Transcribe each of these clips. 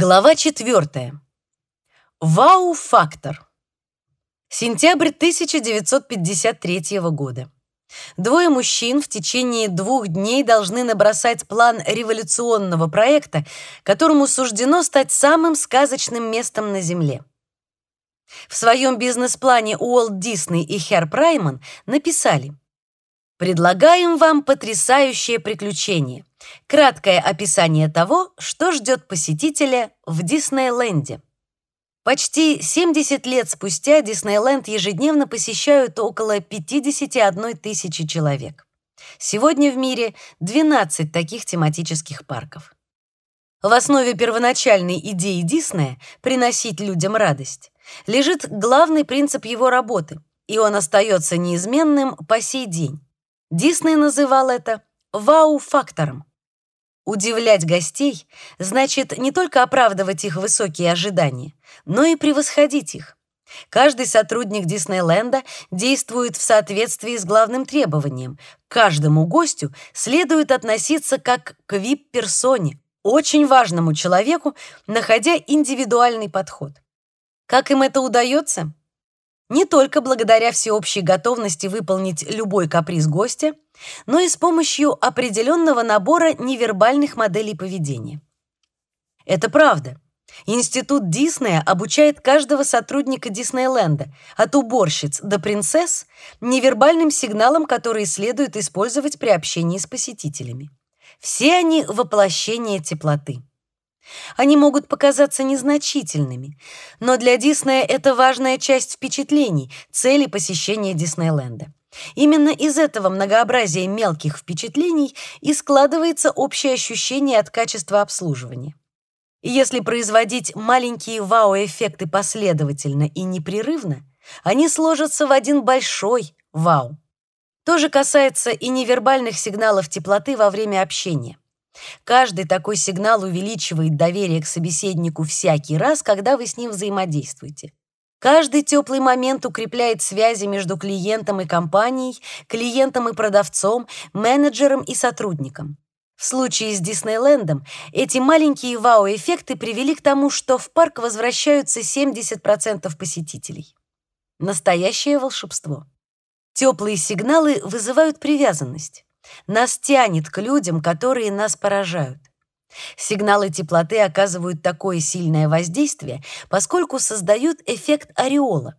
Глава 4. Вау-фактор. Сентябрь 1953 года. Двое мужчин в течение двух дней должны набросать план революционного проекта, которому суждено стать самым сказочным местом на Земле. В своем бизнес-плане Уолт Дисней и Хер Прайман написали «Предлагаем вам потрясающее приключение. Краткое описание того, что ждет посетителя в Диснейленде. Почти 70 лет спустя Диснейленд ежедневно посещают около 51 тысячи человек. Сегодня в мире 12 таких тематических парков. В основе первоначальной идеи Диснея приносить людям радость лежит главный принцип его работы, и он остается неизменным по сей день. Дисней называл это вау-фактором. Удивлять гостей значит не только оправдывать их высокие ожидания, но и превосходить их. Каждый сотрудник Диснейленда действует в соответствии с главным требованием. К каждому гостю следует относиться как к вип-персоне, очень важному человеку, находя индивидуальный подход. Как им это удается? Не только благодаря всеобщей готовности выполнить любой каприз гостя, но и с помощью определенного набора невербальных моделей поведения. Это правда. Институт Диснея обучает каждого сотрудника Диснейленда, от уборщиц до принцесс, невербальным сигналам, которые следует использовать при общении с посетителями. Все они воплощение теплоты. Они могут показаться незначительными, но для Диснея это важная часть впечатлений, цели посещения Диснейленда. Именно из этого многообразия мелких впечатлений и складывается общее ощущение от качества обслуживания. Если производить маленькие вау-эффекты последовательно и непрерывно, они сложатся в один большой вау. То же касается и невербальных сигналов теплоты во время общения. Каждый такой сигнал увеличивает доверие к собеседнику всякий раз, когда вы с ним взаимодействуете. Каждый теплый момент укрепляет связи между клиентом и компанией, клиентом и продавцом, менеджером и сотрудником. В случае с Диснейлендом эти маленькие вау-эффекты привели к тому, что в парк возвращаются 70% посетителей. Настоящее волшебство. Теплые сигналы вызывают привязанность. Нас тянет к людям, которые нас поражают. Сигналы теплоты оказывают такое сильное воздействие, поскольку создают эффект ореола.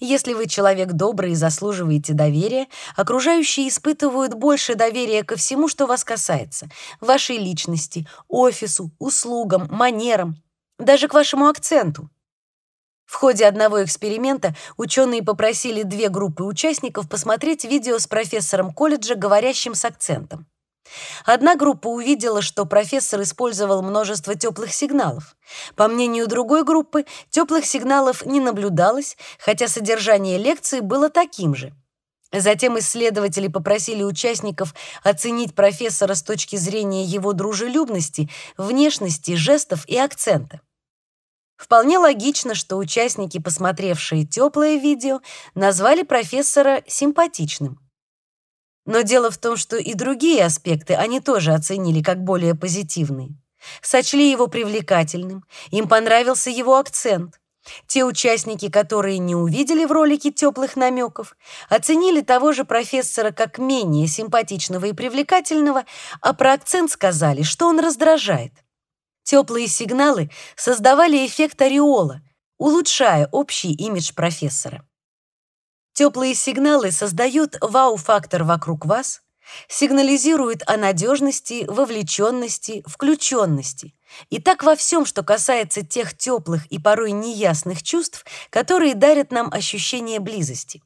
Если вы человек добрый и заслуживаете доверия, окружающие испытывают больше доверия ко всему, что вас касается: вашей личности, офису, услугам, манерам, даже к вашему акценту. В ходе одного эксперимента ученые попросили две группы участников посмотреть видео с профессором колледжа, говорящим с акцентом. Одна группа увидела, что профессор использовал множество теплых сигналов. По мнению другой группы, теплых сигналов не наблюдалось, хотя содержание лекции было таким же. Затем исследователи попросили участников оценить профессора с точки зрения его дружелюбности, внешности, жестов и акцента. Вполне логично, что участники, посмотревшие теплое видео, назвали профессора симпатичным. Но дело в том, что и другие аспекты они тоже оценили как более позитивные. Сочли его привлекательным, им понравился его акцент. Те участники, которые не увидели в ролике теплых намеков, оценили того же профессора как менее симпатичного и привлекательного, а про акцент сказали, что он раздражает. Теплые сигналы создавали эффект ореола, улучшая общий имидж профессора. Теплые сигналы создают вау-фактор вокруг вас, сигнализируют о надежности, вовлеченности, включенности. И так во всем, что касается тех теплых и порой неясных чувств, которые дарят нам ощущение близости.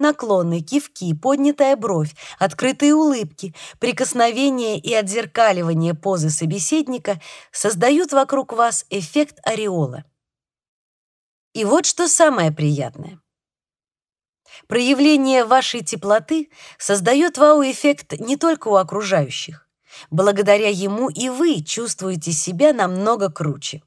Наклоны, кивки, поднятая бровь, открытые улыбки, прикосновение и отзеркаливание позы собеседника создают вокруг вас эффект ореола. И вот что самое приятное. Проявление вашей теплоты создает вау-эффект не только у окружающих. Благодаря ему и вы чувствуете себя намного круче.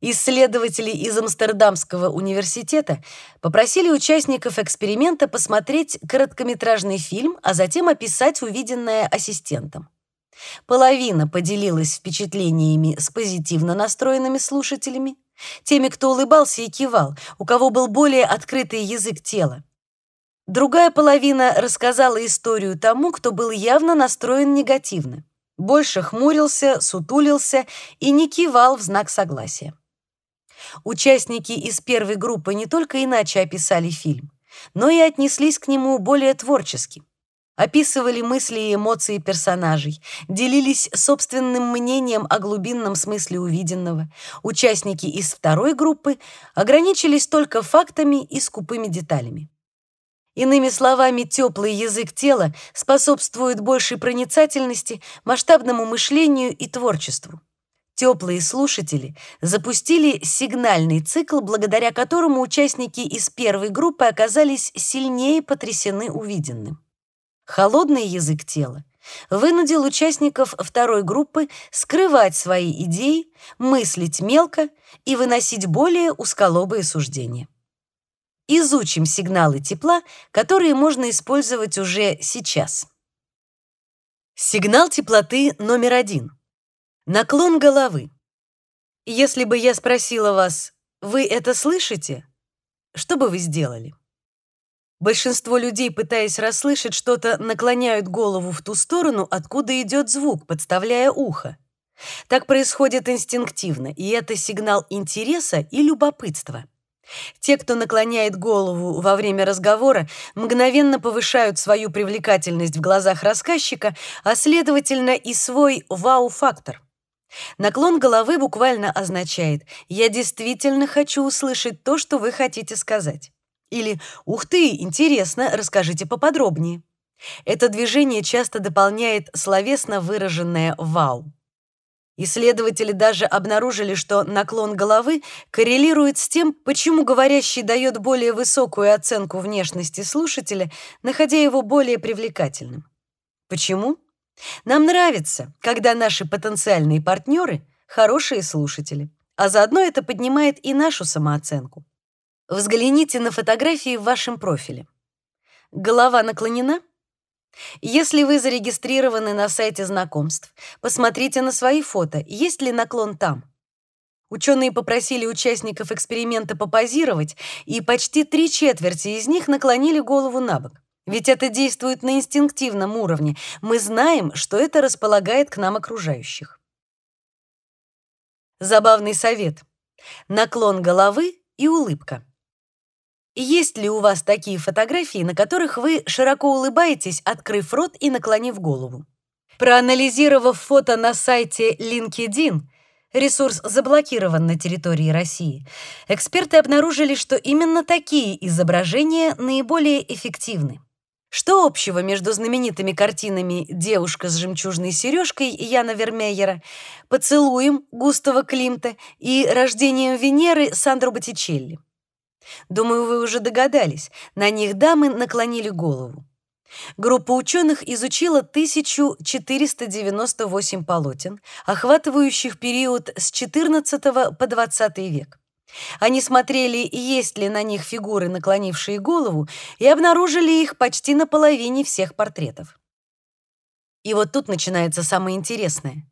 Исследователи из Амстердамского университета попросили участников эксперимента посмотреть короткометражный фильм, а затем описать увиденное ассистентам. Половина поделилась впечатлениями с позитивно настроенными слушателями, теми, кто улыбался и кивал, у кого был более открытый язык тела. Другая половина рассказала историю тому, кто был явно настроен негативно. Больше хмурился, сутулился и не кивал в знак согласия. Участники из первой группы не только иначе описали фильм, но и отнеслись к нему более творчески. Описывали мысли и эмоции персонажей, делились собственным мнением о глубинном смысле увиденного. Участники из второй группы ограничились только фактами и скупыми деталями. Иными словами, теплый язык тела способствует большей проницательности, масштабному мышлению и творчеству. Теплые слушатели запустили сигнальный цикл, благодаря которому участники из первой группы оказались сильнее потрясены увиденным. Холодный язык тела вынудил участников второй группы скрывать свои идеи, мыслить мелко и выносить более узколобые суждения. Изучим сигналы тепла, которые можно использовать уже сейчас. Сигнал теплоты номер один. Наклон головы. Если бы я спросила вас, вы это слышите? Что бы вы сделали? Большинство людей, пытаясь расслышать что-то, наклоняют голову в ту сторону, откуда идет звук, подставляя ухо. Так происходит инстинктивно, и это сигнал интереса и любопытства. Те, кто наклоняет голову во время разговора, мгновенно повышают свою привлекательность в глазах рассказчика, а следовательно и свой вау-фактор. Наклон головы буквально означает «я действительно хочу услышать то, что вы хотите сказать». Или «ух ты, интересно, расскажите поподробнее». Это движение часто дополняет словесно выраженное «вау». Исследователи даже обнаружили, что наклон головы коррелирует с тем, почему говорящий дает более высокую оценку внешности слушателя, находя его более привлекательным. Почему? Нам нравится, когда наши потенциальные партнеры — хорошие слушатели, а заодно это поднимает и нашу самооценку. Взгляните на фотографии в вашем профиле. Голова наклонена — если вы зарегистрированы на сайте знакомств, посмотрите на свои фото, есть ли наклон там. Ученые попросили участников эксперимента попозировать, и почти три четверти из них наклонили голову на бок. Ведь это действует на инстинктивном уровне. Мы знаем, что это располагает к нам окружающих. Забавный совет. Наклон головы и улыбка. Есть ли у вас такие фотографии, на которых вы широко улыбаетесь, открыв рот и наклонив голову? Проанализировав фото на сайте LinkedIn, ресурс заблокирован на территории России, эксперты обнаружили, что именно такие изображения наиболее эффективны. Что общего между знаменитыми картинами «Девушка с жемчужной сережкой» Яна Вермеера, «Поцелуем» Густава Климта и «Рождением Венеры» Сандро Боттичелли? Думаю, вы уже догадались, на них дамы наклонили голову. Группа ученых изучила 1498 полотен, охватывающих период с XIV по XX век. Они смотрели, есть ли на них фигуры, наклонившие голову, и обнаружили их почти на половине всех портретов. И вот тут начинается самое интересное.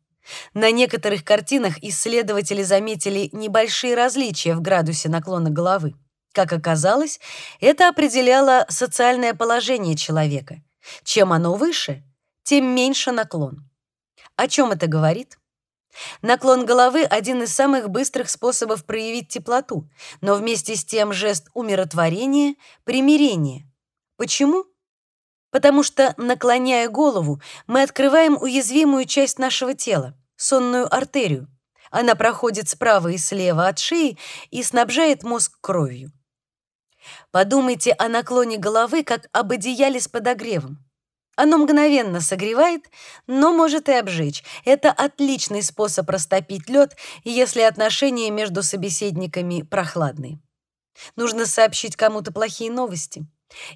На некоторых картинах исследователи заметили небольшие различия в градусе наклона головы. Как оказалось, это определяло социальное положение человека. Чем оно выше, тем меньше наклон. О чем это говорит? Наклон головы один из самых быстрых способов проявить теплоту, но вместе с тем жест умиротворения, примирения. Почему? Потому что наклоняя голову, мы открываем уязвимую часть нашего тела сонную артерию. Она проходит справа и слева от шеи и снабжает мозг кровью. Подумайте о наклоне головы как об одеяле с подогревом. Оно мгновенно согревает, но может и обжечь. Это отличный способ растопить лед, если отношения между собеседниками прохладные. Нужно сообщить кому-то плохие новости.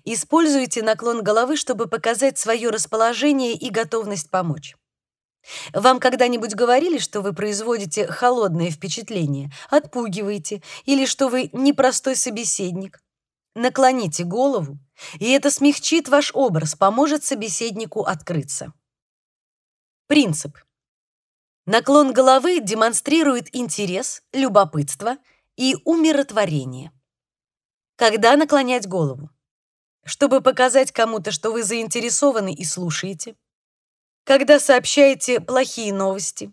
Используйте наклон головы, чтобы показать свое расположение и готовность помочь. Вам когда-нибудь говорили, что вы производите холодное впечатление, отпугиваете, или что вы непростой собеседник? Наклоните голову, и это смягчит ваш образ, поможет собеседнику открыться. Принцип. Наклон головы демонстрирует интерес, любопытство и умиротворение. Когда наклонять голову? Чтобы показать кому-то, что вы заинтересованы и слушаете. Когда сообщаете плохие новости.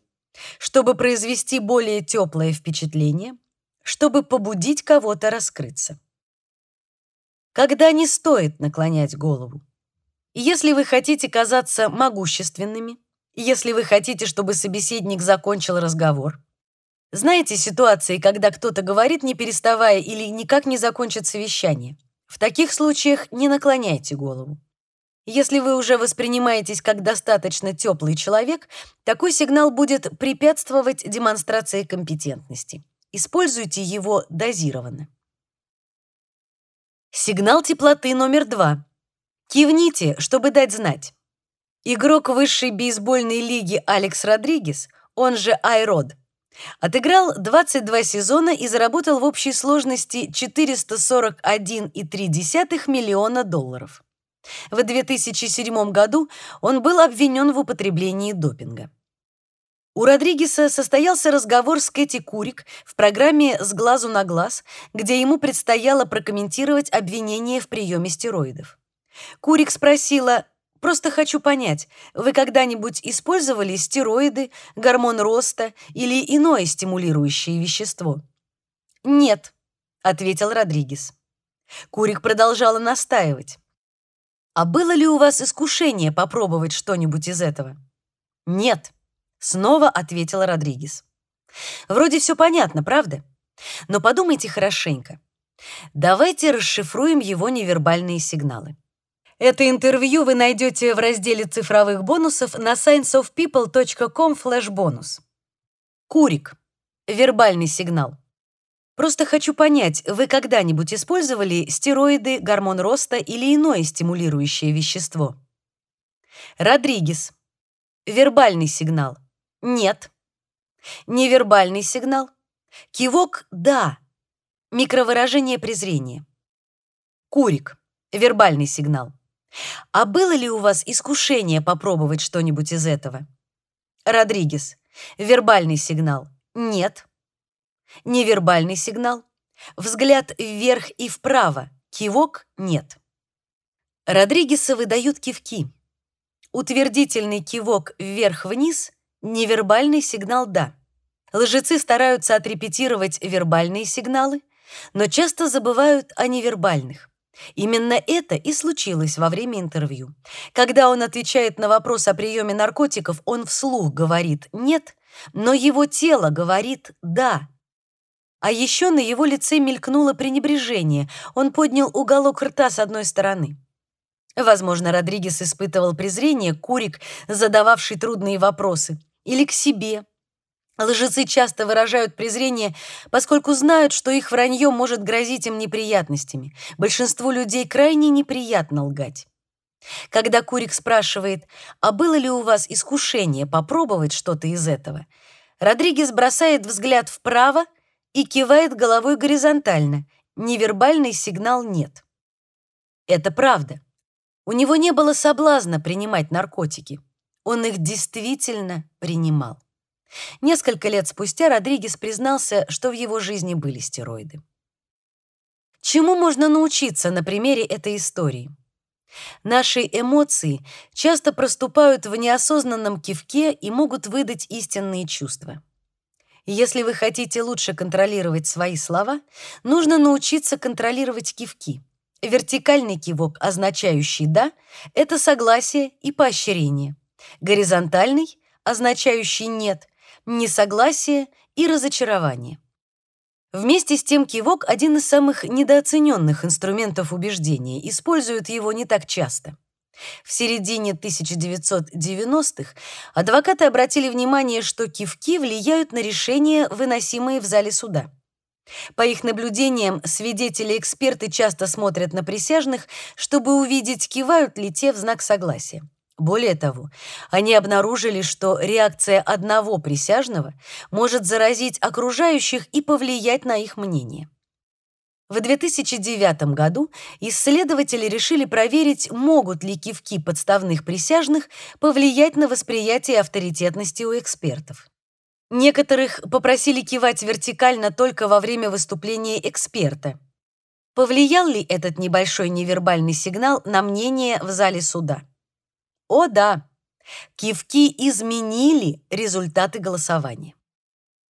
Чтобы произвести более теплое впечатление. Чтобы побудить кого-то раскрыться. Когда не стоит наклонять голову. Если вы хотите казаться могущественными, если вы хотите, чтобы собеседник закончил разговор. Знаете ситуации, когда кто-то говорит, не переставая, или никак не закончит совещание? В таких случаях не наклоняйте голову. Если вы уже воспринимаетесь как достаточно теплый человек, такой сигнал будет препятствовать демонстрации компетентности. Используйте его дозированно. Сигнал теплоты номер два. Кивните, чтобы дать знать. Игрок высшей бейсбольной лиги Алекс Родригес, он же Айрод, отыграл 22 сезона и заработал в общей сложности 441,3 миллиона долларов. В 2007 году он был обвинен в употреблении допинга. У Родригеса состоялся разговор с Кэти Курик в программе «С глазу на глаз», где ему предстояло прокомментировать обвинение в приеме стероидов. Курик спросила, Просто хочу понять, вы когда-нибудь использовали стероиды, гормон роста или иное стимулирующее вещество? Нет, ответил Родригес. Курик продолжала настаивать. А было ли у вас искушение попробовать что-нибудь из этого? Нет, снова ответил Родригес. Вроде все понятно, правда? Но подумайте хорошенько. Давайте расшифруем его невербальные сигналы. Это интервью вы найдете в разделе цифровых бонусов на scienceofpeople.com bonus. Курик. Вербальный сигнал. Просто хочу понять, вы когда-нибудь использовали стероиды, гормон роста или иное стимулирующее вещество? Родригес. Вербальный сигнал. Нет. Невербальный сигнал. Кивок да. Микровыражение презрения. Курик. Вербальный сигнал. А было ли у вас искушение попробовать что-нибудь из этого? Родригес. Вербальный сигнал. Нет. Невербальный сигнал. Взгляд вверх и вправо. Кивок нет. Родригеса выдают кивки. Утвердительный кивок вверх-вниз невербальный сигнал да. Лжецы стараются отрепетировать вербальные сигналы, но часто забывают о невербальных. Именно это и случилось во время интервью. Когда он отвечает на вопрос о приеме наркотиков, он вслух говорит «нет», но его тело говорит «да». А еще на его лице мелькнуло пренебрежение. Он поднял уголок рта с одной стороны. Возможно, Родригес испытывал презрение к Курик, задававший трудные вопросы, или к себе, Лжецы часто выражают презрение, поскольку знают, что их вранье может грозить им неприятностями. Большинству людей крайне неприятно лгать. Когда Курик спрашивает, а было ли у вас искушение попробовать что-то из этого, Родригес бросает взгляд вправо и кивает головой горизонтально. Невербальный сигнал нет. Это правда. У него не было соблазна принимать наркотики. Он их действительно принимал. Несколько лет спустя Родригес признался, что в его жизни были стероиды. Чему можно научиться на примере этой истории? Наши эмоции часто проступают в неосознанном кивке и могут выдать истинные чувства. Если вы хотите лучше контролировать свои слова, нужно научиться контролировать кивки. Вертикальный кивок, означающий «да», — это согласие и поощрение. Горизонтальный, означающий «нет», несогласие и разочарование. Вместе с тем кивок — один из самых недооцененных инструментов убеждения, используют его не так часто. В середине 1990-х адвокаты обратили внимание, что кивки влияют на решения, выносимые в зале суда. По их наблюдениям, свидетели-эксперты часто смотрят на присяжных, чтобы увидеть, кивают ли те в знак согласия. Более того, они обнаружили, что реакция одного присяжного может заразить окружающих и повлиять на их мнение. В 2009 году исследователи решили проверить, могут ли кивки подставных присяжных повлиять на восприятие авторитетности у экспертов. Некоторых попросили кивать вертикально только во время выступления эксперта. Повлиял ли этот небольшой невербальный сигнал на мнение в зале суда? О да, кивки изменили результаты голосования.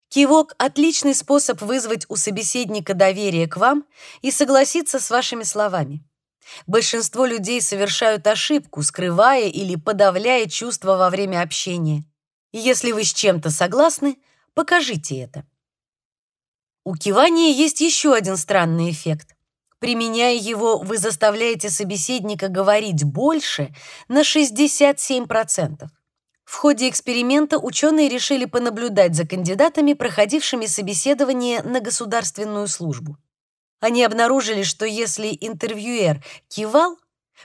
Кивок — отличный способ вызвать у собеседника доверие к вам и согласиться с вашими словами. Большинство людей совершают ошибку, скрывая или подавляя чувства во время общения. Если вы с чем-то согласны, покажите это. У кивания есть еще один странный эффект. Применяя его, вы заставляете собеседника говорить больше на 67%. В ходе эксперимента ученые решили понаблюдать за кандидатами, проходившими собеседование на государственную службу. Они обнаружили, что если интервьюер кивал,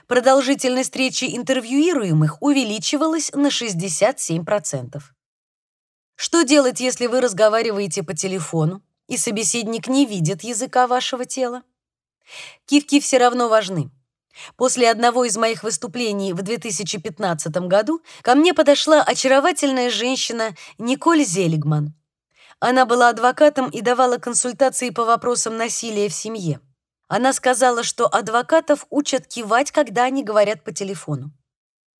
продолжительность встречи интервьюируемых увеличивалась на 67%. Что делать, если вы разговариваете по телефону, и собеседник не видит языка вашего тела? Кивки все равно важны. После одного из моих выступлений в 2015 году ко мне подошла очаровательная женщина Николь Зелигман. Она была адвокатом и давала консультации по вопросам насилия в семье. Она сказала, что адвокатов учат кивать, когда они говорят по телефону.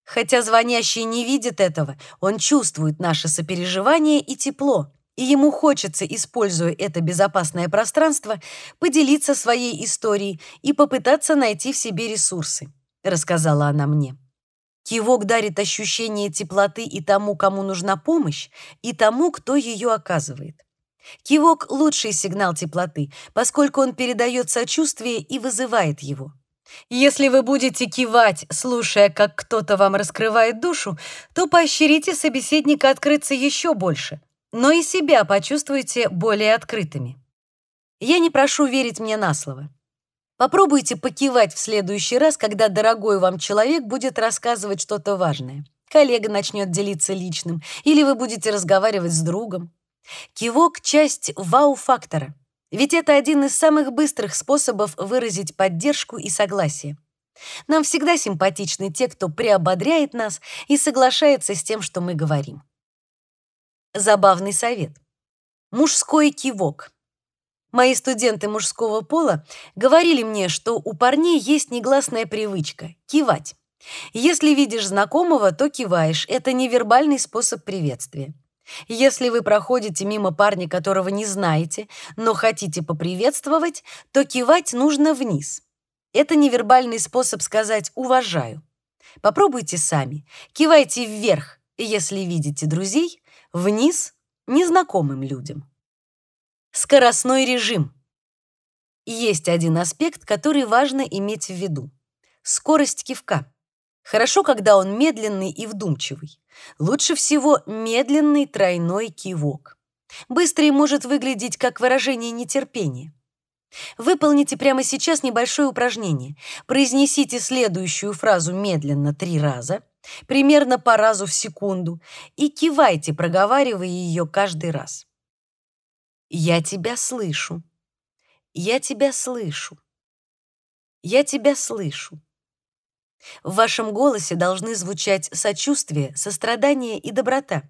Хотя звонящий не видит этого, он чувствует наше сопереживание и тепло и ему хочется, используя это безопасное пространство, поделиться своей историей и попытаться найти в себе ресурсы, рассказала она мне. Кивок дарит ощущение теплоты и тому, кому нужна помощь, и тому, кто ее оказывает. Кивок лучший сигнал теплоты, поскольку он передает сочувствие и вызывает его. Если вы будете кивать, слушая, как кто-то вам раскрывает душу, то поощрите собеседника открыться еще больше но и себя почувствуйте более открытыми. Я не прошу верить мне на слово. Попробуйте покивать в следующий раз, когда дорогой вам человек будет рассказывать что-то важное. Коллега начнет делиться личным, или вы будете разговаривать с другом. Кивок — часть вау-фактора, ведь это один из самых быстрых способов выразить поддержку и согласие. Нам всегда симпатичны те, кто приободряет нас и соглашается с тем, что мы говорим. Забавный совет. Мужской кивок. Мои студенты мужского пола говорили мне, что у парней есть негласная привычка кивать. Если видишь знакомого, то киваешь. Это невербальный способ приветствия. Если вы проходите мимо парня, которого не знаете, но хотите поприветствовать, то кивать нужно вниз. Это невербальный способ сказать «уважаю». Попробуйте сами. Кивайте вверх, если видите друзей, вниз незнакомым людям. Скоростной режим. Есть один аспект, который важно иметь в виду. Скорость кивка. Хорошо, когда он медленный и вдумчивый. Лучше всего медленный тройной кивок. Быстрый может выглядеть как выражение нетерпения. Выполните прямо сейчас небольшое упражнение. Произнесите следующую фразу медленно три раза примерно по разу в секунду, и кивайте, проговаривая ее каждый раз. «Я тебя слышу. Я тебя слышу. Я тебя слышу». В вашем голосе должны звучать сочувствие, сострадание и доброта.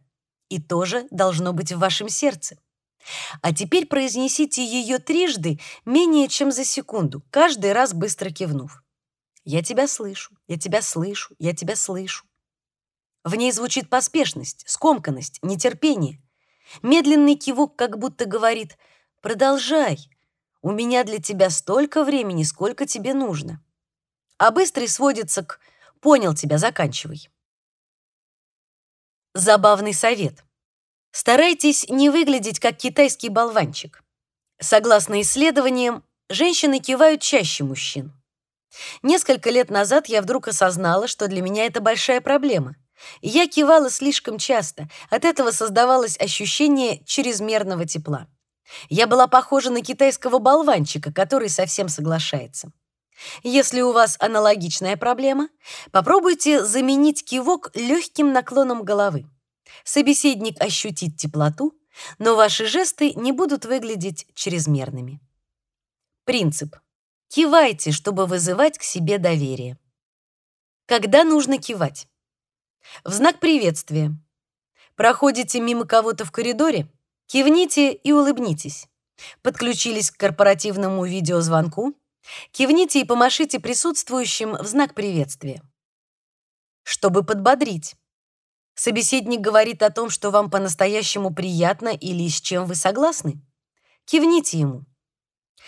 И тоже должно быть в вашем сердце. А теперь произнесите ее трижды менее чем за секунду, каждый раз быстро кивнув. Я тебя слышу, я тебя слышу, я тебя слышу. В ней звучит поспешность, скомканность, нетерпение. Медленный кивок как будто говорит «Продолжай, у меня для тебя столько времени, сколько тебе нужно». А быстрый сводится к «Понял тебя, заканчивай». Забавный совет. Старайтесь не выглядеть как китайский болванчик. Согласно исследованиям, женщины кивают чаще мужчин. Несколько лет назад я вдруг осознала, что для меня это большая проблема. Я кивала слишком часто, от этого создавалось ощущение чрезмерного тепла. Я была похожа на китайского болванчика, который совсем соглашается. Если у вас аналогичная проблема, попробуйте заменить кивок легким наклоном головы. Собеседник ощутит теплоту, но ваши жесты не будут выглядеть чрезмерными. Принцип. Кивайте, чтобы вызывать к себе доверие. Когда нужно кивать? В знак приветствия. Проходите мимо кого-то в коридоре? Кивните и улыбнитесь. Подключились к корпоративному видеозвонку? Кивните и помашите присутствующим в знак приветствия. Чтобы подбодрить. Собеседник говорит о том, что вам по-настоящему приятно или с чем вы согласны. Кивните ему.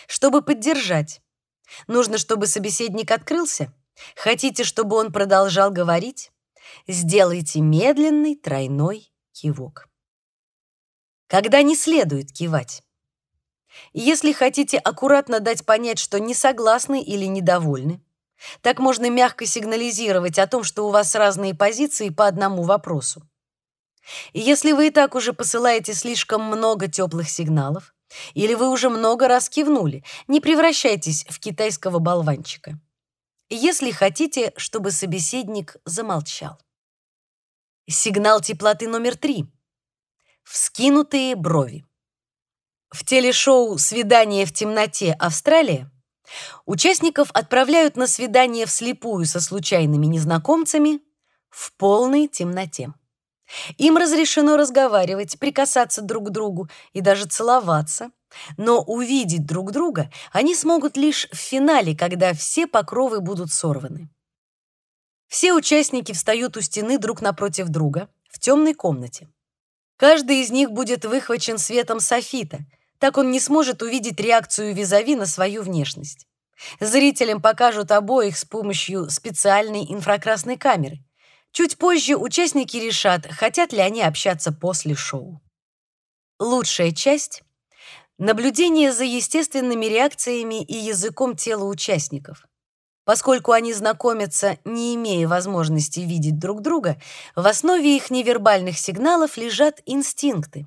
Чтобы поддержать. Нужно, чтобы собеседник открылся. Хотите, чтобы он продолжал говорить? Сделайте медленный тройной кивок. Когда не следует кивать. Если хотите аккуратно дать понять, что не согласны или недовольны, так можно мягко сигнализировать о том, что у вас разные позиции по одному вопросу. Если вы и так уже посылаете слишком много теплых сигналов, или вы уже много раз кивнули, не превращайтесь в китайского болванчика. Если хотите, чтобы собеседник замолчал. Сигнал теплоты номер три. Вскинутые брови. В телешоу «Свидание в темноте. Австралия» участников отправляют на свидание вслепую со случайными незнакомцами в полной темноте. Им разрешено разговаривать, прикасаться друг к другу и даже целоваться, но увидеть друг друга они смогут лишь в финале, когда все покровы будут сорваны. Все участники встают у стены друг напротив друга в темной комнате. Каждый из них будет выхвачен светом софита, так он не сможет увидеть реакцию визави на свою внешность. Зрителям покажут обоих с помощью специальной инфракрасной камеры. Чуть позже участники решат, хотят ли они общаться после шоу. Лучшая часть — наблюдение за естественными реакциями и языком тела участников. Поскольку они знакомятся, не имея возможности видеть друг друга, в основе их невербальных сигналов лежат инстинкты.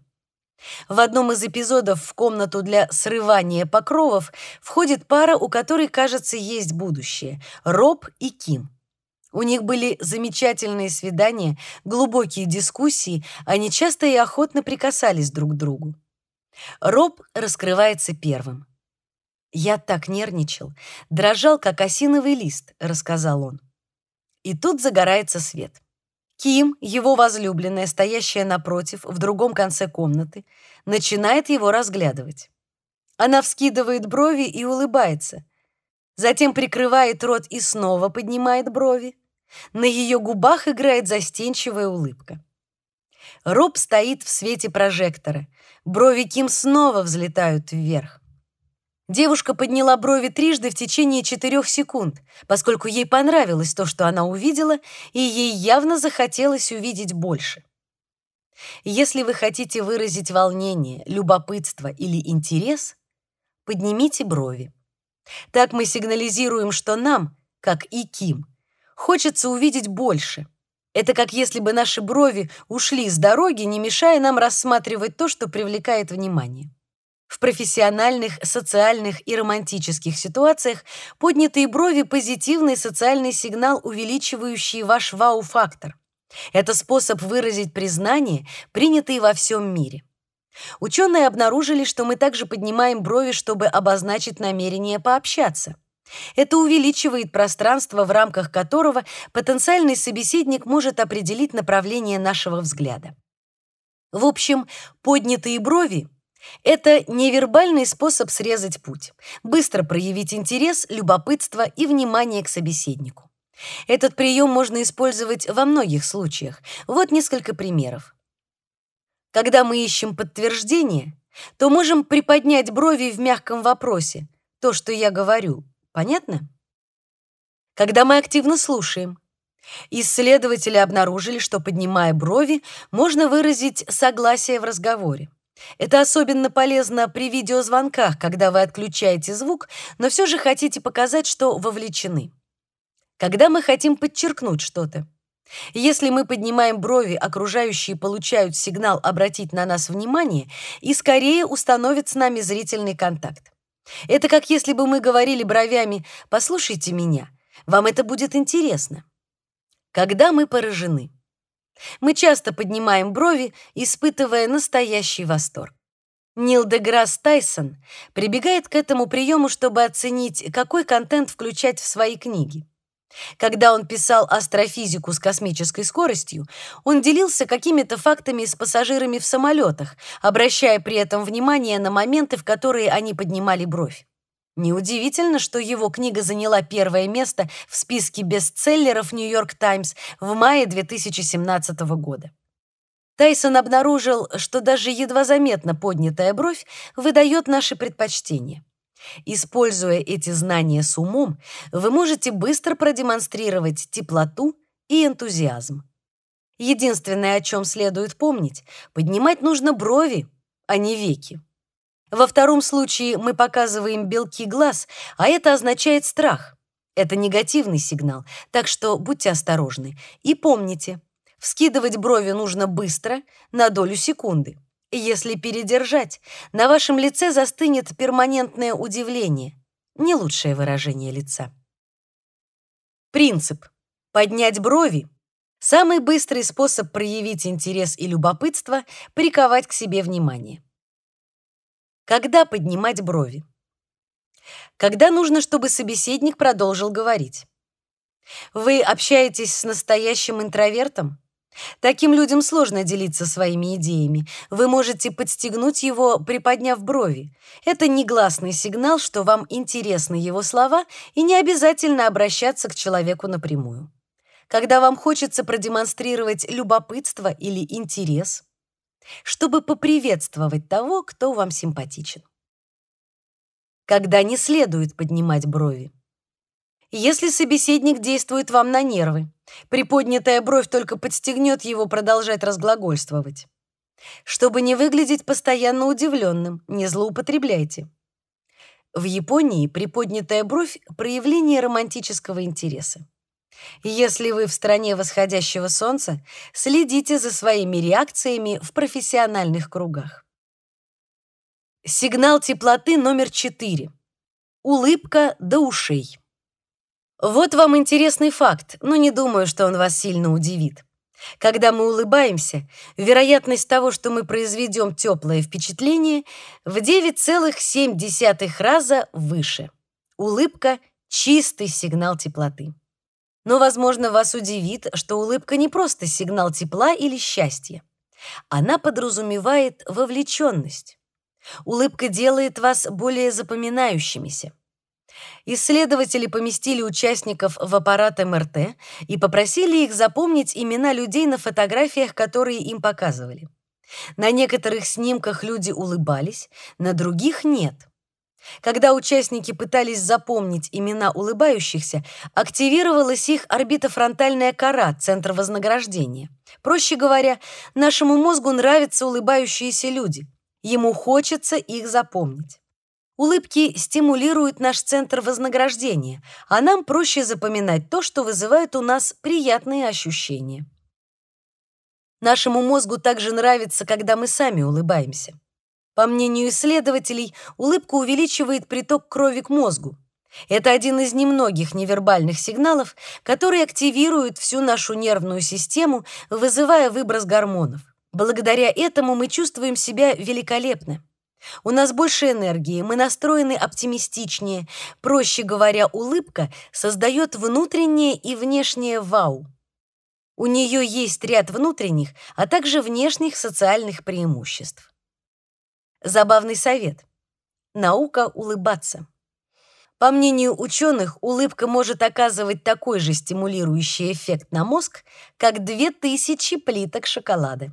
В одном из эпизодов в комнату для срывания покровов входит пара, у которой, кажется, есть будущее — Роб и Ким. У них были замечательные свидания, глубокие дискуссии, они часто и охотно прикасались друг к другу. Роб раскрывается первым. «Я так нервничал, дрожал, как осиновый лист», — рассказал он. И тут загорается свет. Ким, его возлюбленная, стоящая напротив, в другом конце комнаты, начинает его разглядывать. Она вскидывает брови и улыбается. Затем прикрывает рот и снова поднимает брови. На ее губах играет застенчивая улыбка. Роб стоит в свете прожектора. Брови Ким снова взлетают вверх. Девушка подняла брови трижды в течение четырех секунд, поскольку ей понравилось то, что она увидела, и ей явно захотелось увидеть больше. Если вы хотите выразить волнение, любопытство или интерес, поднимите брови. Так мы сигнализируем, что нам, как и Ким, хочется увидеть больше. Это как если бы наши брови ушли с дороги, не мешая нам рассматривать то, что привлекает внимание. В профессиональных, социальных и романтических ситуациях поднятые брови позитивный социальный сигнал, увеличивающий ваш вау-фактор. Это способ выразить признание, принятый во всем мире. Ученые обнаружили, что мы также поднимаем брови, чтобы обозначить намерение пообщаться. Это увеличивает пространство, в рамках которого потенциальный собеседник может определить направление нашего взгляда. В общем, поднятые брови это невербальный способ срезать путь, быстро проявить интерес, любопытство и внимание к собеседнику. Этот прием можно использовать во многих случаях. Вот несколько примеров. Когда мы ищем подтверждение, то можем приподнять брови в мягком вопросе. То, что я говорю, понятно? Когда мы активно слушаем. Исследователи обнаружили, что поднимая брови, можно выразить согласие в разговоре. Это особенно полезно при видеозвонках, когда вы отключаете звук, но все же хотите показать, что вовлечены. Когда мы хотим подчеркнуть что-то. Если мы поднимаем брови, окружающие получают сигнал обратить на нас внимание и скорее установят с нами зрительный контакт. Это как если бы мы говорили бровями «послушайте меня», вам это будет интересно. Когда мы поражены. Мы часто поднимаем брови, испытывая настоящий восторг. Нил Деграсс Тайсон прибегает к этому приему, чтобы оценить, какой контент включать в свои книги. Когда он писал астрофизику с космической скоростью, он делился какими-то фактами с пассажирами в самолетах, обращая при этом внимание на моменты, в которые они поднимали бровь. Неудивительно, что его книга заняла первое место в списке бестселлеров New York Times в мае 2017 года. Тайсон обнаружил, что даже едва заметно поднятая бровь выдает наши предпочтения. Используя эти знания с умом, вы можете быстро продемонстрировать теплоту и энтузиазм. Единственное, о чем следует помнить, поднимать нужно брови, а не веки. Во втором случае мы показываем белки глаз, а это означает страх. Это негативный сигнал, так что будьте осторожны и помните, Вскидывать брови нужно быстро, на долю секунды. Если передержать, на вашем лице застынет перманентное удивление. Не лучшее выражение лица. Принцип. Поднять брови – самый быстрый способ проявить интерес и любопытство, приковать к себе внимание. Когда поднимать брови? Когда нужно, чтобы собеседник продолжил говорить. Вы общаетесь с настоящим интровертом? Таким людям сложно делиться своими идеями. Вы можете подстегнуть его, приподняв брови. Это негласный сигнал, что вам интересны его слова, и не обязательно обращаться к человеку напрямую. Когда вам хочется продемонстрировать любопытство или интерес, чтобы поприветствовать того, кто вам симпатичен. Когда не следует поднимать брови. Если собеседник действует вам на нервы, приподнятая бровь только подстегнет его продолжать разглагольствовать. Чтобы не выглядеть постоянно удивленным, не злоупотребляйте. В Японии приподнятая бровь — проявление романтического интереса. Если вы в стране восходящего солнца, следите за своими реакциями в профессиональных кругах. Сигнал теплоты номер 4. Улыбка до ушей. Вот вам интересный факт, но не думаю, что он вас сильно удивит. Когда мы улыбаемся, вероятность того, что мы произведем теплое впечатление, в 9,7 раза выше. Улыбка — чистый сигнал теплоты. Но, возможно, вас удивит, что улыбка не просто сигнал тепла или счастья. Она подразумевает вовлеченность. Улыбка делает вас более запоминающимися. Исследователи поместили участников в аппарат МРТ и попросили их запомнить имена людей на фотографиях, которые им показывали. На некоторых снимках люди улыбались, на других нет. Когда участники пытались запомнить имена улыбающихся, активировалась их орбитофронтальная кора, центр вознаграждения. Проще говоря, нашему мозгу нравятся улыбающиеся люди. Ему хочется их запомнить. Улыбки стимулируют наш центр вознаграждения, а нам проще запоминать то, что вызывает у нас приятные ощущения. Нашему мозгу также нравится, когда мы сами улыбаемся. По мнению исследователей, улыбка увеличивает приток крови к мозгу. Это один из немногих невербальных сигналов, которые активируют всю нашу нервную систему, вызывая выброс гормонов. Благодаря этому мы чувствуем себя великолепно. У нас больше энергии, мы настроены оптимистичнее. Проще говоря, улыбка создает внутреннее и внешнее вау. У нее есть ряд внутренних, а также внешних социальных преимуществ. Забавный совет. Наука улыбаться. По мнению ученых, улыбка может оказывать такой же стимулирующий эффект на мозг, как 2000 плиток шоколада.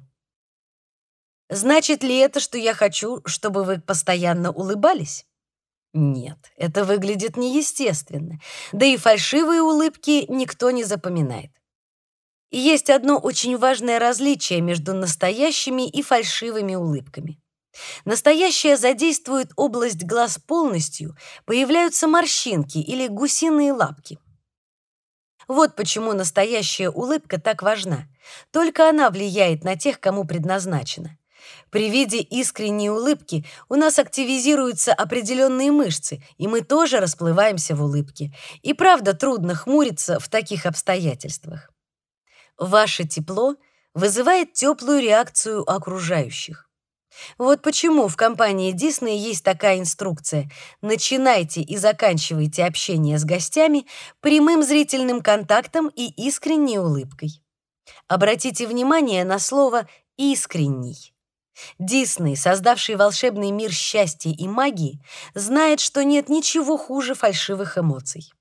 Значит ли это, что я хочу, чтобы вы постоянно улыбались? Нет, это выглядит неестественно. Да и фальшивые улыбки никто не запоминает. Есть одно очень важное различие между настоящими и фальшивыми улыбками. Настоящая задействует область глаз полностью, появляются морщинки или гусиные лапки. Вот почему настоящая улыбка так важна. Только она влияет на тех, кому предназначена. При виде искренней улыбки у нас активизируются определенные мышцы, и мы тоже расплываемся в улыбке. И правда трудно хмуриться в таких обстоятельствах. Ваше тепло вызывает теплую реакцию окружающих. Вот почему в компании Disney есть такая инструкция: начинайте и заканчивайте общение с гостями прямым зрительным контактом и искренней улыбкой. Обратите внимание на слово искренний. Дисней, создавший волшебный мир счастья и магии, знает, что нет ничего хуже фальшивых эмоций.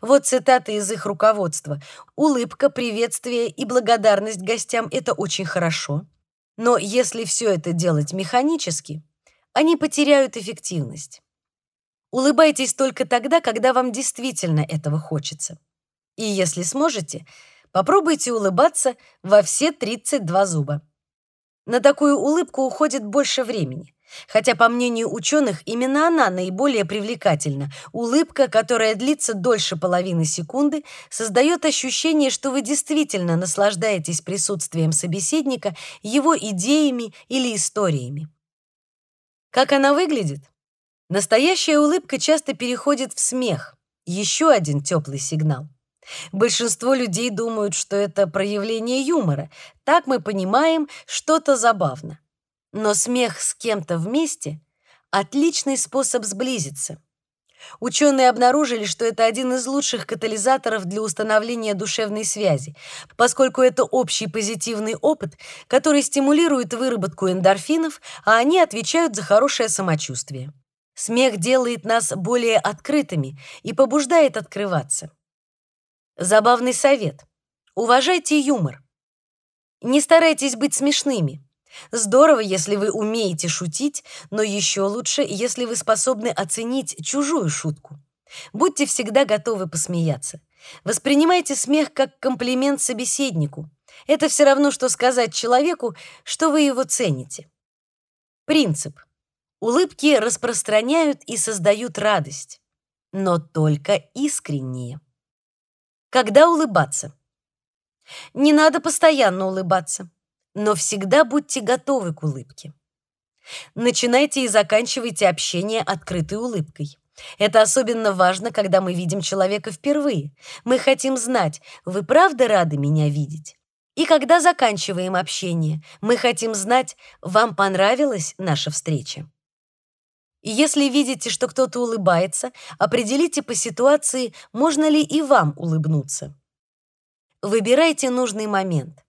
Вот цитаты из их руководства. Улыбка, приветствие и благодарность гостям это очень хорошо. Но если все это делать механически, они потеряют эффективность. Улыбайтесь только тогда, когда вам действительно этого хочется. И если сможете, попробуйте улыбаться во все 32 зуба. На такую улыбку уходит больше времени. Хотя, по мнению ученых, именно она наиболее привлекательна. Улыбка, которая длится дольше половины секунды, создает ощущение, что вы действительно наслаждаетесь присутствием собеседника, его идеями или историями. Как она выглядит? Настоящая улыбка часто переходит в смех. Еще один теплый сигнал. Большинство людей думают, что это проявление юмора. Так мы понимаем, что-то забавно. Но смех с кем-то вместе — отличный способ сблизиться. Ученые обнаружили, что это один из лучших катализаторов для установления душевной связи, поскольку это общий позитивный опыт, который стимулирует выработку эндорфинов, а они отвечают за хорошее самочувствие. Смех делает нас более открытыми и побуждает открываться. Забавный совет. Уважайте юмор. Не старайтесь быть смешными. Здорово, если вы умеете шутить, но еще лучше, если вы способны оценить чужую шутку. Будьте всегда готовы посмеяться. Воспринимайте смех как комплимент собеседнику. Это все равно что сказать человеку, что вы его цените. Принцип. Улыбки распространяют и создают радость, но только искренние. Когда улыбаться? Не надо постоянно улыбаться но всегда будьте готовы к улыбке. Начинайте и заканчивайте общение открытой улыбкой. Это особенно важно, когда мы видим человека впервые. Мы хотим знать, вы правда рады меня видеть? И когда заканчиваем общение, мы хотим знать, вам понравилась наша встреча. Если видите, что кто-то улыбается, определите по ситуации, можно ли и вам улыбнуться. Выбирайте нужный момент.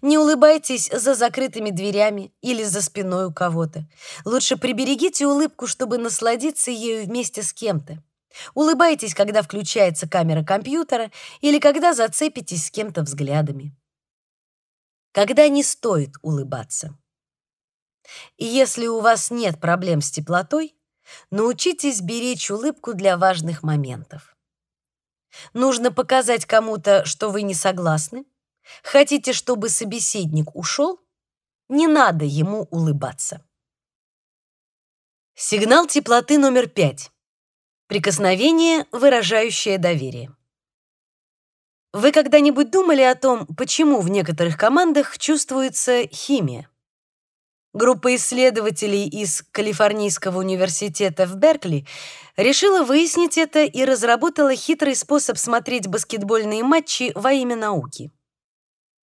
Не улыбайтесь за закрытыми дверями или за спиной у кого-то. Лучше приберегите улыбку, чтобы насладиться ею вместе с кем-то. Улыбайтесь, когда включается камера компьютера или когда зацепитесь с кем-то взглядами. Когда не стоит улыбаться. И если у вас нет проблем с теплотой, научитесь беречь улыбку для важных моментов. Нужно показать кому-то, что вы не согласны, Хотите, чтобы собеседник ушел? Не надо ему улыбаться. Сигнал теплоты номер пять. Прикосновение, выражающее доверие. Вы когда-нибудь думали о том, почему в некоторых командах чувствуется химия? Группа исследователей из Калифорнийского университета в Беркли решила выяснить это и разработала хитрый способ смотреть баскетбольные матчи во имя науки.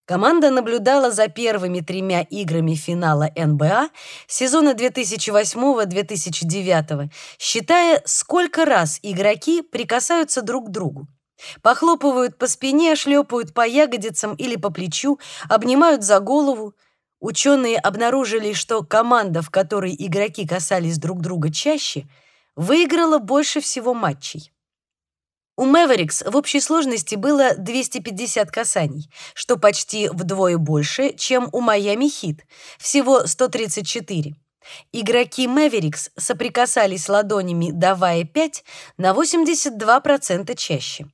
Команда наблюдала за первыми тремя играми финала НБА сезона 2008-2009, считая, сколько раз игроки прикасаются друг к другу. Похлопывают по спине, шлепают по ягодицам или по плечу, обнимают за голову. Ученые обнаружили, что команда, в которой игроки касались друг друга чаще, выиграла больше всего матчей. У Мэверикс в общей сложности было 250 касаний, что почти вдвое больше, чем у Майами Хит, всего 134. Игроки Мэверикс соприкасались ладонями, давая 5 на 82% чаще.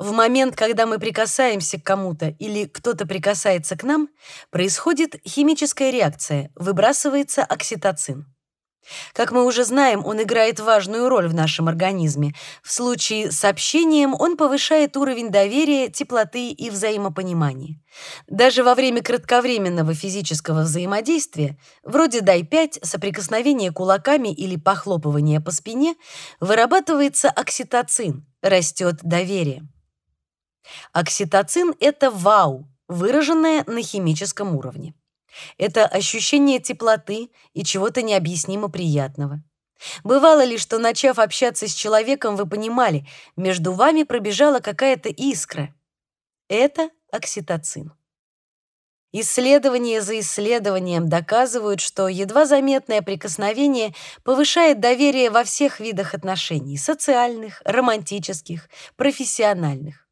В момент, когда мы прикасаемся к кому-то или кто-то прикасается к нам, происходит химическая реакция, выбрасывается окситоцин. Как мы уже знаем, он играет важную роль в нашем организме. В случае с общением он повышает уровень доверия, теплоты и взаимопонимания. Даже во время кратковременного физического взаимодействия, вроде дай-5, соприкосновения кулаками или похлопывания по спине, вырабатывается окситоцин, растет доверие. Окситоцин — это вау, выраженное на химическом уровне. Это ощущение теплоты и чего-то необъяснимо приятного. Бывало ли, что, начав общаться с человеком, вы понимали, между вами пробежала какая-то искра? Это окситоцин. Исследования за исследованием доказывают, что едва заметное прикосновение повышает доверие во всех видах отношений: социальных, романтических, профессиональных.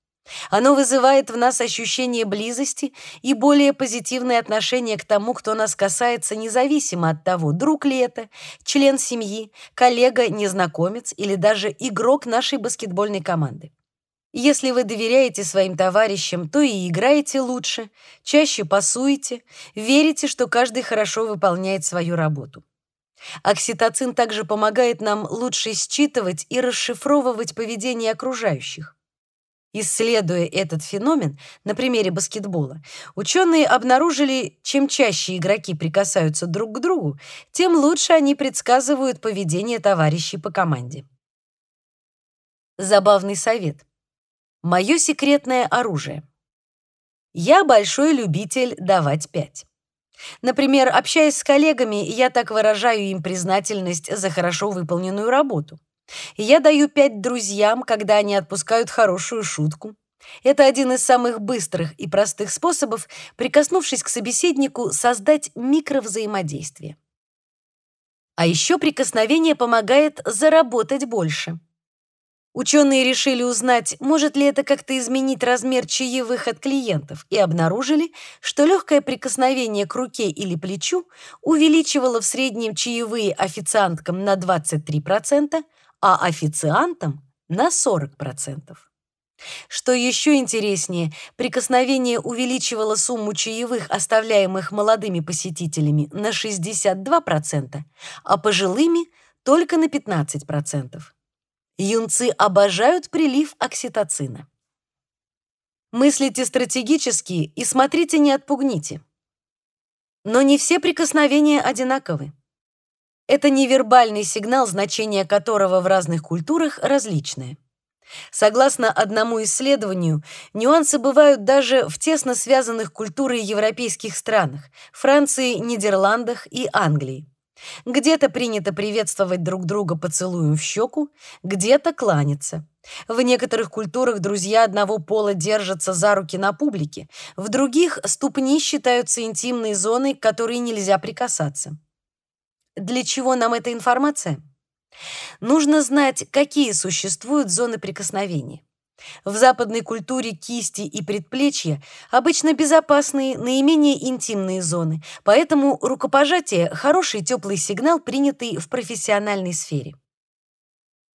Оно вызывает в нас ощущение близости и более позитивное отношение к тому, кто нас касается, независимо от того, друг ли это, член семьи, коллега, незнакомец или даже игрок нашей баскетбольной команды. Если вы доверяете своим товарищам, то и играете лучше, чаще пасуете, верите, что каждый хорошо выполняет свою работу. Окситоцин также помогает нам лучше считывать и расшифровывать поведение окружающих. Исследуя этот феномен на примере баскетбола, ученые обнаружили, чем чаще игроки прикасаются друг к другу, тем лучше они предсказывают поведение товарищей по команде. Забавный совет. Мое секретное оружие. Я большой любитель давать пять. Например, общаясь с коллегами, я так выражаю им признательность за хорошо выполненную работу. Я даю пять друзьям, когда они отпускают хорошую шутку. Это один из самых быстрых и простых способов, прикоснувшись к собеседнику, создать микровзаимодействие. А еще прикосновение помогает заработать больше. Ученые решили узнать, может ли это как-то изменить размер чаевых от клиентов, и обнаружили, что легкое прикосновение к руке или плечу увеличивало в среднем чаевые официанткам на 23%, а официантам на 40%. Что еще интереснее, прикосновение увеличивало сумму чаевых, оставляемых молодыми посетителями, на 62%, а пожилыми только на 15%. Юнцы обожают прилив окситоцина. Мыслите стратегически и смотрите не отпугните. Но не все прикосновения одинаковы. Это невербальный сигнал, значение которого в разных культурах различное. Согласно одному исследованию, нюансы бывают даже в тесно связанных культурой европейских странах: Франции, Нидерландах и Англии. Где-то принято приветствовать друг друга поцелуем в щеку, где-то кланяться. В некоторых культурах друзья одного пола держатся за руки на публике, в других ступни считаются интимной зоной, к которой нельзя прикасаться. Для чего нам эта информация? Нужно знать, какие существуют зоны прикосновения. В западной культуре кисти и предплечья обычно безопасные, наименее интимные зоны, поэтому рукопожатие хороший теплый сигнал, принятый в профессиональной сфере.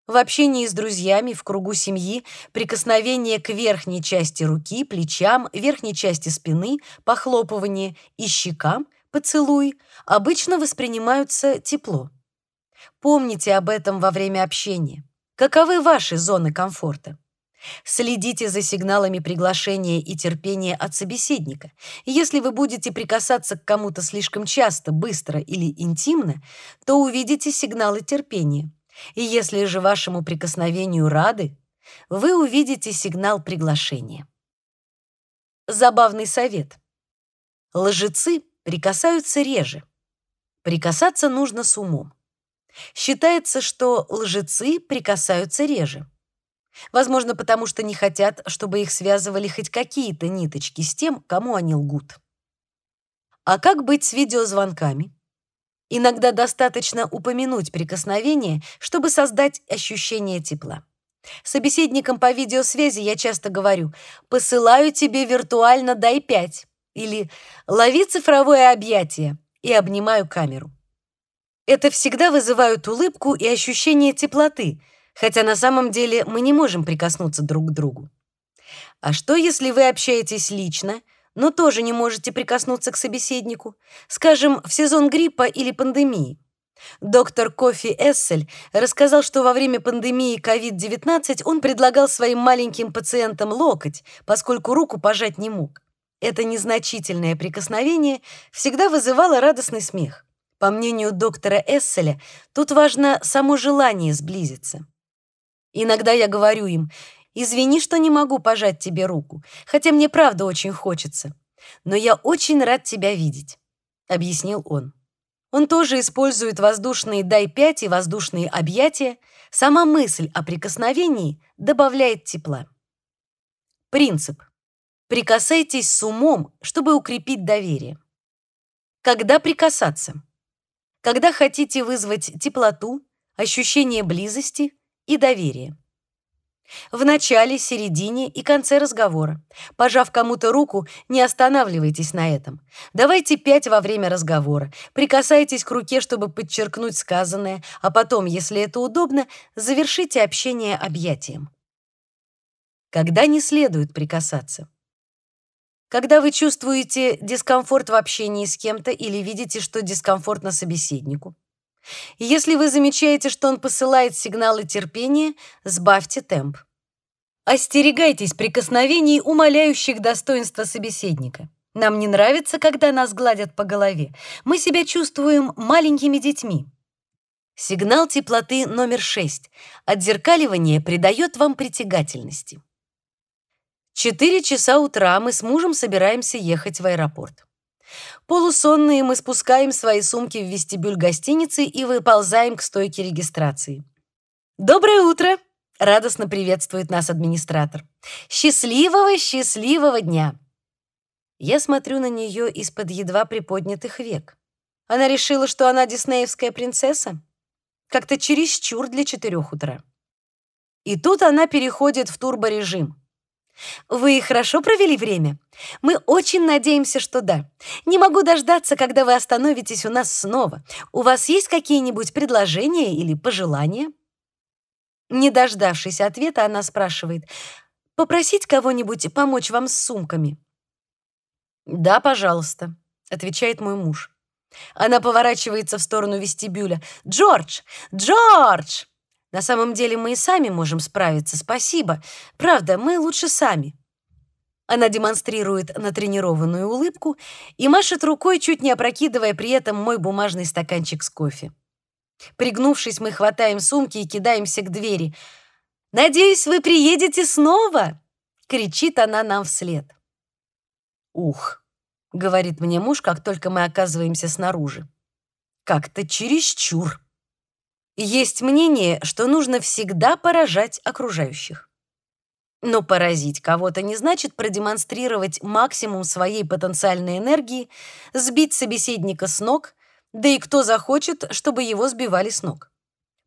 В общении с друзьями в кругу семьи прикосновение к верхней части руки, плечам, верхней части спины, похлопывание и щекам, поцелуй обычно воспринимаются тепло. Помните об этом во время общения. Каковы ваши зоны комфорта? Следите за сигналами приглашения и терпения от собеседника. Если вы будете прикасаться к кому-то слишком часто, быстро или интимно, то увидите сигналы терпения. И если же вашему прикосновению рады, вы увидите сигнал приглашения. Забавный совет. Лжецы прикасаются реже. Прикасаться нужно с умом. Считается, что лжецы прикасаются реже. Возможно, потому что не хотят, чтобы их связывали хоть какие-то ниточки с тем, кому они лгут. А как быть с видеозвонками? Иногда достаточно упомянуть прикосновение, чтобы создать ощущение тепла. Собеседникам по видеосвязи я часто говорю: "Посылаю тебе виртуально дай пять" или "Лови цифровое объятие" и обнимаю камеру. Это всегда вызывает улыбку и ощущение теплоты, хотя на самом деле мы не можем прикоснуться друг к другу. А что, если вы общаетесь лично, но тоже не можете прикоснуться к собеседнику, скажем, в сезон гриппа или пандемии? Доктор Кофи Эссель рассказал, что во время пандемии COVID-19 он предлагал своим маленьким пациентам локоть, поскольку руку пожать не мог. Это незначительное прикосновение всегда вызывало радостный смех. По мнению доктора Эсселя, тут важно само желание сблизиться. Иногда я говорю им: "Извини, что не могу пожать тебе руку, хотя мне правда очень хочется. Но я очень рад тебя видеть". объяснил он. Он тоже использует воздушные дай-5 и воздушные объятия. Сама мысль о прикосновении добавляет тепла. Принцип. Прикасайтесь с умом, чтобы укрепить доверие. Когда прикасаться? Когда хотите вызвать теплоту, ощущение близости и доверия. В начале, середине и конце разговора. Пожав кому-то руку, не останавливайтесь на этом. Давайте пять во время разговора. Прикасайтесь к руке, чтобы подчеркнуть сказанное, а потом, если это удобно, завершите общение объятием. Когда не следует прикасаться? Когда вы чувствуете дискомфорт в общении с кем-то или видите, что дискомфортно собеседнику. Если вы замечаете, что он посылает сигналы терпения, сбавьте темп. Остерегайтесь прикосновений, умаляющих достоинство собеседника. Нам не нравится, когда нас гладят по голове. Мы себя чувствуем маленькими детьми. Сигнал теплоты номер 6. Отзеркаливание придает вам притягательности. Четыре часа утра мы с мужем собираемся ехать в аэропорт. Полусонные мы спускаем свои сумки в вестибюль гостиницы и выползаем к стойке регистрации. «Доброе утро!» — радостно приветствует нас администратор. «Счастливого, счастливого дня!» Я смотрю на нее из-под едва приподнятых век. Она решила, что она диснеевская принцесса? Как-то чересчур для четырех утра. И тут она переходит в турборежим. Вы хорошо провели время? Мы очень надеемся, что да. Не могу дождаться, когда вы остановитесь у нас снова. У вас есть какие-нибудь предложения или пожелания? Не дождавшись ответа, она спрашивает: "Попросить кого-нибудь помочь вам с сумками?" "Да, пожалуйста", отвечает мой муж. Она поворачивается в сторону вестибюля. "Джордж! Джордж!" На самом деле мы и сами можем справиться, спасибо. Правда, мы лучше сами. Она демонстрирует натренированную улыбку и машет рукой, чуть не опрокидывая при этом мой бумажный стаканчик с кофе. Пригнувшись, мы хватаем сумки и кидаемся к двери. «Надеюсь, вы приедете снова!» — кричит она нам вслед. «Ух!» — говорит мне муж, как только мы оказываемся снаружи. «Как-то чересчур!» Есть мнение, что нужно всегда поражать окружающих. Но поразить кого-то не значит продемонстрировать максимум своей потенциальной энергии, сбить собеседника с ног, да и кто захочет, чтобы его сбивали с ног.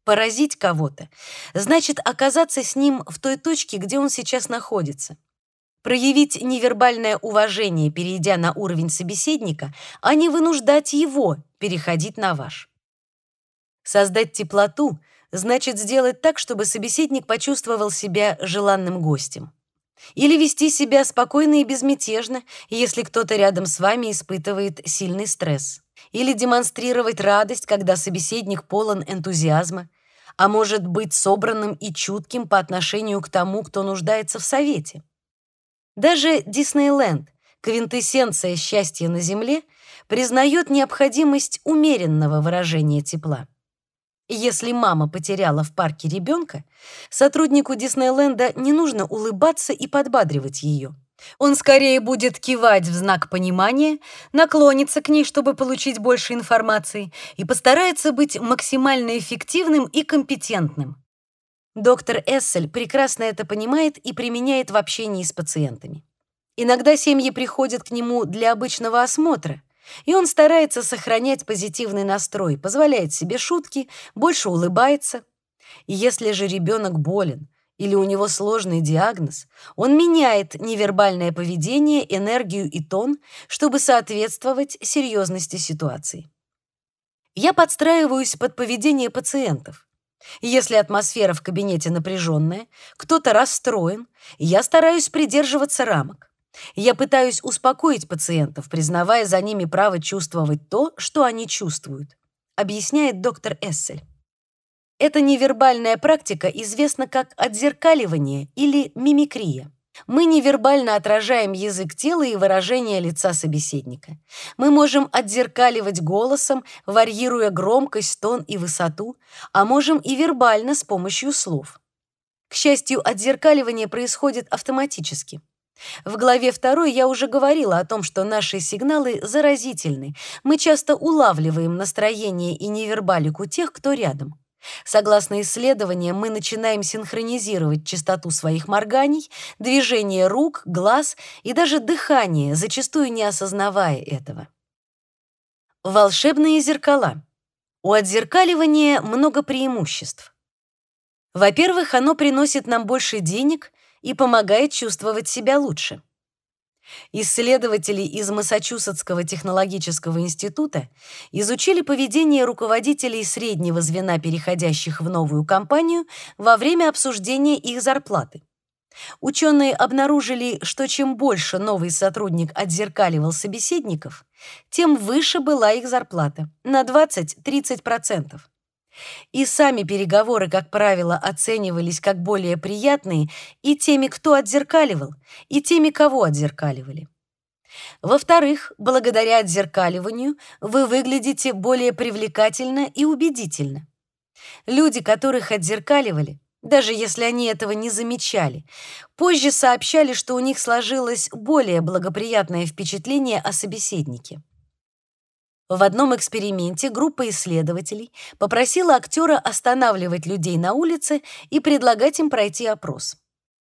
Поразить кого-то значит оказаться с ним в той точке, где он сейчас находится. Проявить невербальное уважение, перейдя на уровень собеседника, а не вынуждать его переходить на ваш. Создать теплоту значит сделать так, чтобы собеседник почувствовал себя желанным гостем. Или вести себя спокойно и безмятежно, если кто-то рядом с вами испытывает сильный стресс. Или демонстрировать радость, когда собеседник полон энтузиазма, а может быть собранным и чутким по отношению к тому, кто нуждается в совете. Даже Диснейленд, квинтэссенция счастья на земле, признает необходимость умеренного выражения тепла. Если мама потеряла в парке ребенка, сотруднику Диснейленда не нужно улыбаться и подбадривать ее. Он скорее будет кивать в знак понимания, наклониться к ней, чтобы получить больше информации, и постарается быть максимально эффективным и компетентным. Доктор Эссель прекрасно это понимает и применяет в общении с пациентами. Иногда семьи приходят к нему для обычного осмотра, и он старается сохранять позитивный настрой, позволяет себе шутки, больше улыбается. И если же ребенок болен или у него сложный диагноз, он меняет невербальное поведение, энергию и тон, чтобы соответствовать серьезности ситуации. Я подстраиваюсь под поведение пациентов. Если атмосфера в кабинете напряженная, кто-то расстроен, я стараюсь придерживаться рамок. Я пытаюсь успокоить пациентов, признавая за ними право чувствовать то, что они чувствуют, объясняет доктор Эссель. Эта невербальная практика известна как отзеркаливание или мимикрия. Мы невербально отражаем язык тела и выражение лица собеседника. Мы можем отзеркаливать голосом, варьируя громкость, тон и высоту, а можем и вербально с помощью слов. К счастью, отзеркаливание происходит автоматически. В главе 2 я уже говорила о том, что наши сигналы заразительны. Мы часто улавливаем настроение и невербалику тех, кто рядом. Согласно исследованиям, мы начинаем синхронизировать частоту своих морганий, движение рук, глаз и даже дыхание, зачастую не осознавая этого. Волшебные зеркала. У отзеркаливания много преимуществ. Во-первых, оно приносит нам больше денег и помогает чувствовать себя лучше. Исследователи из Массачусетского технологического института изучили поведение руководителей среднего звена, переходящих в новую компанию, во время обсуждения их зарплаты. Ученые обнаружили, что чем больше новый сотрудник отзеркаливал собеседников, тем выше была их зарплата на 20-30%. И сами переговоры, как правило, оценивались как более приятные и теми, кто отзеркаливал, и теми, кого отзеркаливали. Во-вторых, благодаря отзеркаливанию вы выглядите более привлекательно и убедительно. Люди, которых отзеркаливали, даже если они этого не замечали, позже сообщали, что у них сложилось более благоприятное впечатление о собеседнике. В одном эксперименте группа исследователей попросила актера останавливать людей на улице и предлагать им пройти опрос.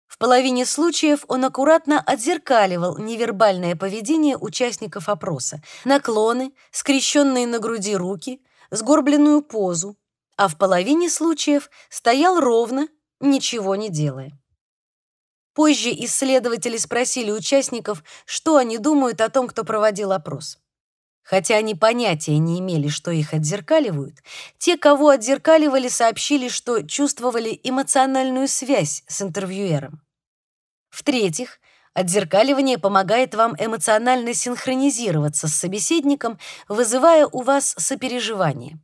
В половине случаев он аккуратно отзеркаливал невербальное поведение участников опроса: наклоны, скрещенные на груди руки, сгорбленную позу, а в половине случаев стоял ровно, ничего не делая. Позже исследователи спросили участников, что они думают о том, кто проводил опрос. Хотя они понятия не имели, что их отзеркаливают, те, кого отзеркаливали, сообщили, что чувствовали эмоциональную связь с интервьюером. В-третьих, отзеркаливание помогает вам эмоционально синхронизироваться с собеседником, вызывая у вас сопереживание.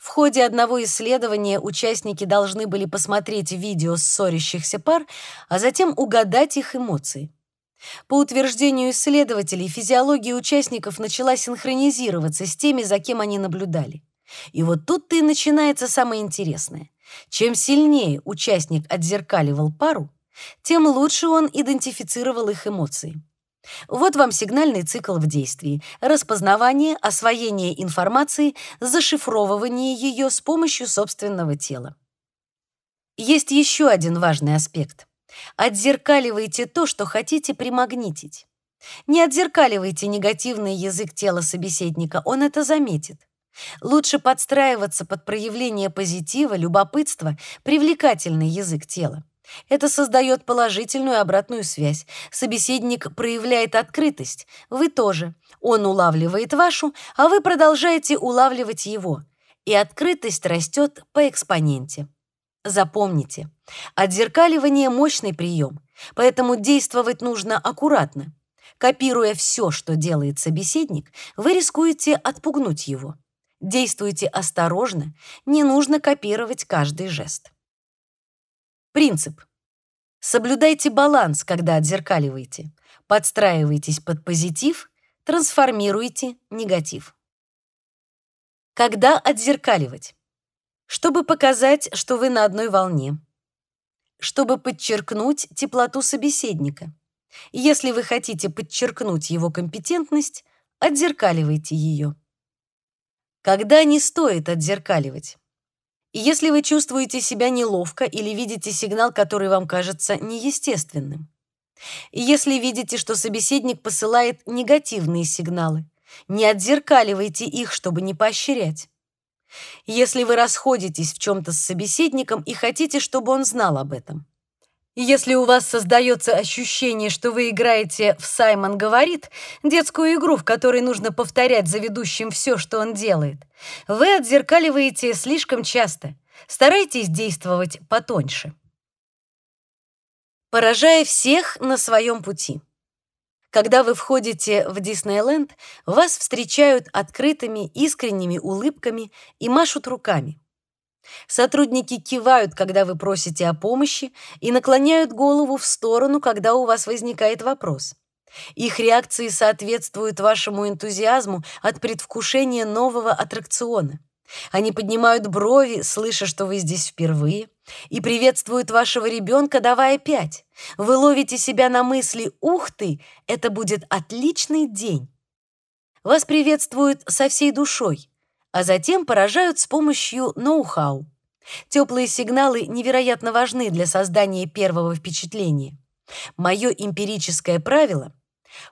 В ходе одного исследования участники должны были посмотреть видео ссорящихся пар, а затем угадать их эмоции. По утверждению исследователей, физиология участников начала синхронизироваться с теми, за кем они наблюдали. И вот тут-то и начинается самое интересное. Чем сильнее участник отзеркаливал пару, тем лучше он идентифицировал их эмоции. Вот вам сигнальный цикл в действии: распознавание, освоение информации, зашифровывание ее с помощью собственного тела. Есть еще один важный аспект. Отзеркаливайте то, что хотите примагнитить. Не отзеркаливайте негативный язык тела собеседника, он это заметит. Лучше подстраиваться под проявление позитива, любопытства, привлекательный язык тела. Это создает положительную обратную связь. Собеседник проявляет открытость, вы тоже. Он улавливает вашу, а вы продолжаете улавливать его. И открытость растет по экспоненте. Запомните, отзеркаливание — мощный прием, поэтому действовать нужно аккуратно. Копируя все, что делает собеседник, вы рискуете отпугнуть его. Действуйте осторожно, не нужно копировать каждый жест. Принцип. Соблюдайте баланс, когда отзеркаливаете. Подстраивайтесь под позитив, трансформируйте негатив. Когда отзеркаливать? Чтобы показать, что вы на одной волне, чтобы подчеркнуть теплоту собеседника. Если вы хотите подчеркнуть его компетентность, отзеркаливайте ее. Когда не стоит отзеркаливать? Если вы чувствуете себя неловко или видите сигнал, который вам кажется неестественным. Если видите, что собеседник посылает негативные сигналы, не отзеркаливайте их, чтобы не поощрять. Если вы расходитесь в чем-то с собеседником и хотите, чтобы он знал об этом. Если у вас создается ощущение, что вы играете в «Саймон говорит», детскую игру, в которой нужно повторять за ведущим все, что он делает, вы отзеркаливаете слишком часто. Старайтесь действовать потоньше. Поражая всех на своем пути. Когда вы входите в Диснейленд, вас встречают открытыми, искренними улыбками и машут руками. Сотрудники кивают, когда вы просите о помощи, и наклоняют голову в сторону, когда у вас возникает вопрос. Их реакции соответствуют вашему энтузиазму от предвкушения нового аттракциона. Они поднимают брови, слыша, что вы здесь впервые, и приветствует вашего ребенка, давая пять. Вы ловите себя на мысли «Ух ты, это будет отличный день». Вас приветствуют со всей душой, а затем поражают с помощью ноу-хау. Теплые сигналы невероятно важны для создания первого впечатления. Мое эмпирическое правило —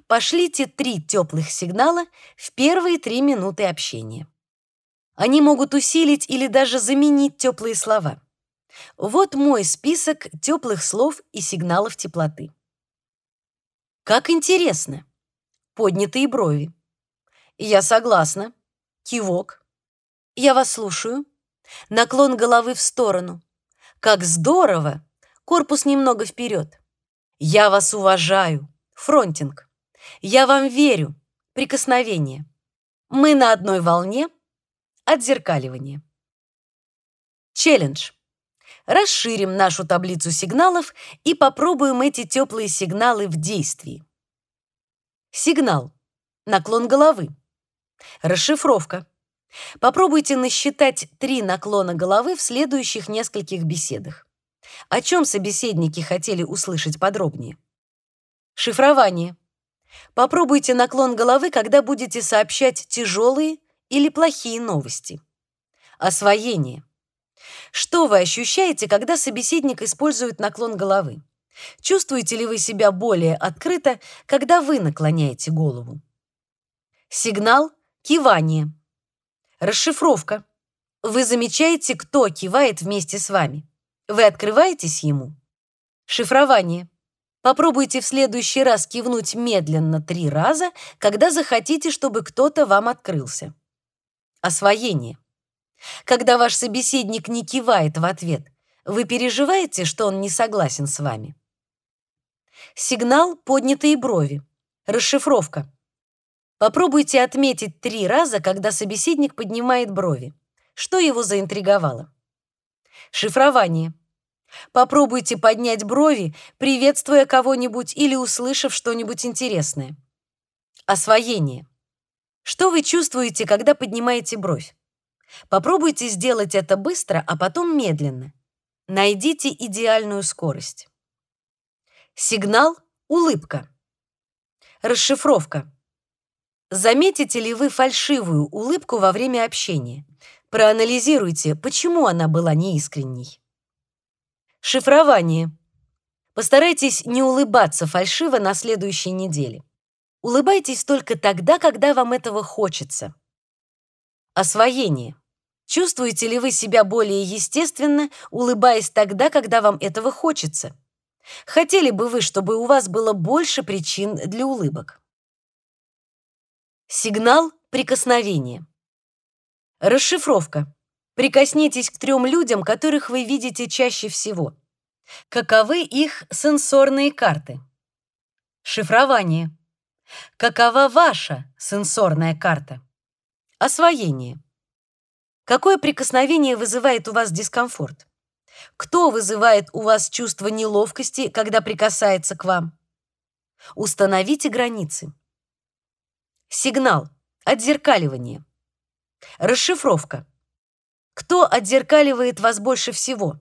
пошлите три теплых сигнала в первые три минуты общения. Они могут усилить или даже заменить теплые слова. Вот мой список теплых слов и сигналов теплоты. Как интересно. Поднятые брови. Я согласна. Кивок. Я вас слушаю. Наклон головы в сторону. Как здорово. Корпус немного вперед. Я вас уважаю. Fronting. Я вам верю. Прикосновение. Мы на одной волне. Отзеркаливание. Челлендж. Расширим нашу таблицу сигналов и попробуем эти теплые сигналы в действии. Сигнал. Наклон головы. Расшифровка. Попробуйте насчитать три наклона головы в следующих нескольких беседах. О чем собеседники хотели услышать подробнее? Шифрование. Попробуйте наклон головы, когда будете сообщать тяжелые или плохие новости. Освоение. Что вы ощущаете, когда собеседник использует наклон головы? Чувствуете ли вы себя более открыто, когда вы наклоняете голову? Сигнал кивание. Расшифровка. Вы замечаете, кто кивает вместе с вами. Вы открываетесь ему. Шифрование. Попробуйте в следующий раз кивнуть медленно три раза, когда захотите, чтобы кто-то вам открылся. Освоение. Когда ваш собеседник не кивает в ответ, вы переживаете, что он не согласен с вами. Сигнал поднятые брови. Расшифровка. Попробуйте отметить три раза, когда собеседник поднимает брови. Что его заинтриговало? Шифрование. Попробуйте поднять брови, приветствуя кого-нибудь или услышав что-нибудь интересное. Освоение. Что вы чувствуете, когда поднимаете бровь? Попробуйте сделать это быстро, а потом медленно. Найдите идеальную скорость. Сигнал улыбка. Расшифровка. Заметите ли вы фальшивую улыбку во время общения? Проанализируйте, почему она была неискренней. Шифрование. Постарайтесь не улыбаться фальшиво на следующей неделе. Улыбайтесь только тогда, когда вам этого хочется. Освоение. Чувствуете ли вы себя более естественно, улыбаясь тогда, когда вам этого хочется? Хотели бы вы, чтобы у вас было больше причин для улыбок? Сигнал прикосновения. Расшифровка. Прикоснитесь к трем людям, которых вы видите чаще всего. Каковы их сенсорные карты? Шифрование. Какова ваша сенсорная карта? Освоение. Какое прикосновение вызывает у вас дискомфорт? Кто вызывает у вас чувство неловкости, когда прикасается к вам? Установите границы. Сигнал. Отзеркаливание. Расшифровка. Кто отзеркаливает вас больше всего?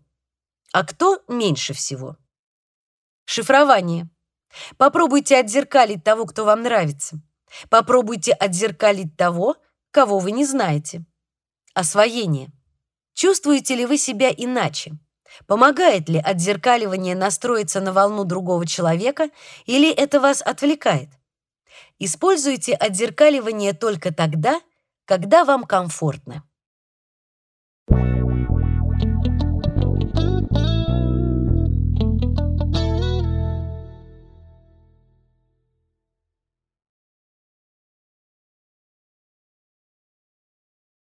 А кто меньше всего? Шифрование. Попробуйте отзеркалить того, кто вам нравится. Попробуйте отзеркалить того, кого вы не знаете. Освоение. Чувствуете ли вы себя иначе? Помогает ли отзеркаливание настроиться на волну другого человека или это вас отвлекает? Используйте отзеркаливание только тогда, когда вам комфортно.